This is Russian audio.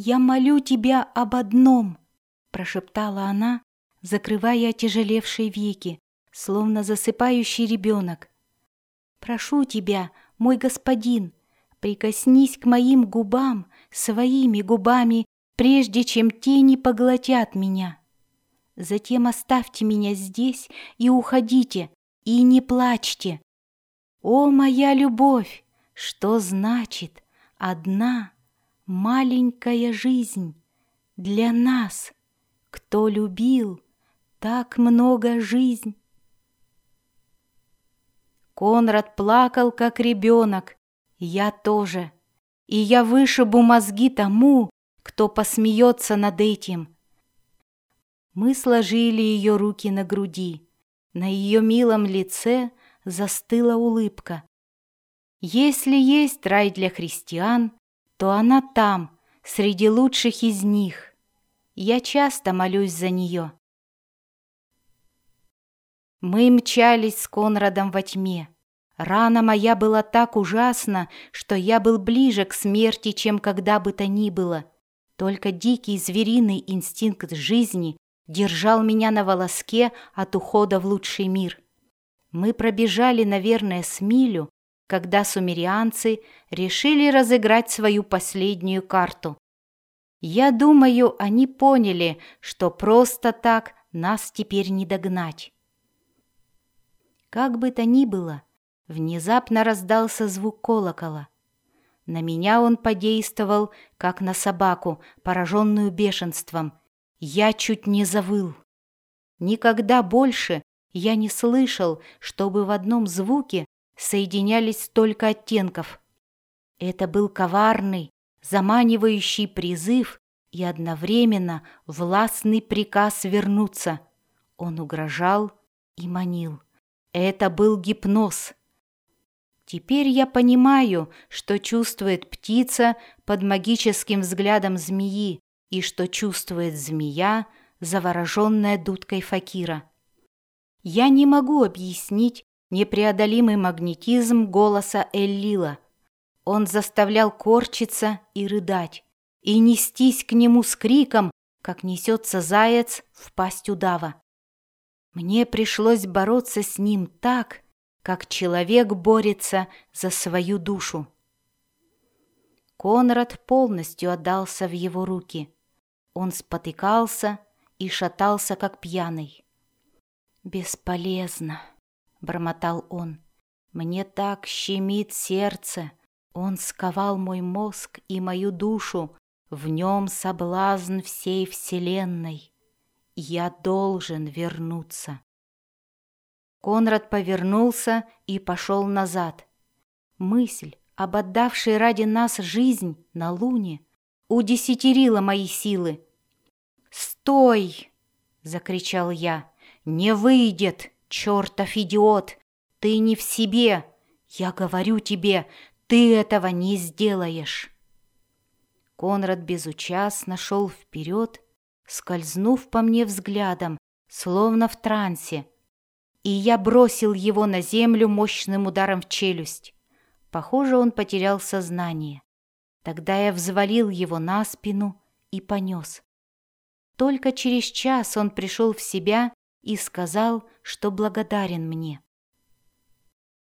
«Я молю тебя об одном!» — прошептала она, закрывая отяжелевшие веки, словно засыпающий ребенок. «Прошу тебя, мой господин, прикоснись к моим губам своими губами, прежде чем тени поглотят меня. Затем оставьте меня здесь и уходите, и не плачьте. О, моя любовь, что значит одна маленькая жизнь для нас, кто любил так много жизнь? Конрад плакал, как ребенок, я тоже, и я вышибу мозги тому, кто посмеется над этим. Мы сложили ее руки на груди. На ее милом лице застыла улыбка. Если есть рай для христиан, то она там, среди лучших из них. Я часто молюсь за нее. Мы мчались с Конрадом во тьме. Рана моя была так ужасна, что я был ближе к смерти, чем когда бы то ни было. Только дикий звериный инстинкт жизни держал меня на волоске от ухода в лучший мир. Мы пробежали, наверное, с милю, когда сумерианцы решили разыграть свою последнюю карту. Я думаю, они поняли, что просто так нас теперь не догнать. Как бы то ни было, внезапно раздался звук колокола. На меня он подействовал, как на собаку, пораженную бешенством. Я чуть не завыл. Никогда больше я не слышал, чтобы в одном звуке соединялись столько оттенков. Это был коварный, заманивающий призыв и одновременно властный приказ вернуться. Он угрожал и манил. Это был гипноз. Теперь я понимаю, что чувствует птица под магическим взглядом змеи и что чувствует змея, завороженная дудкой факира. Я не могу объяснить непреодолимый магнетизм голоса Эллила. Он заставлял корчиться и рыдать, и нестись к нему с криком, как несется заяц в пасть удава. Мне пришлось бороться с ним так, как человек борется за свою душу. Конрад полностью отдался в его руки. Он спотыкался и шатался, как пьяный. «Бесполезно», — бормотал он. «Мне так щемит сердце. Он сковал мой мозг и мою душу. В нем соблазн всей вселенной. Я должен вернуться. Конрад повернулся и пошел назад. Мысль об отдавшей ради нас жизнь на луне удесятерила мои силы. «Стой!» — закричал я. «Не выйдет, чертов идиот! Ты не в себе! Я говорю тебе, ты этого не сделаешь!» Конрад безучастно шел вперед, скользнув по мне взглядом, словно в трансе, и я бросил его на землю мощным ударом в челюсть. Похоже, он потерял сознание. Тогда я взвалил его на спину и понес. Только через час он пришел в себя и сказал, что благодарен мне.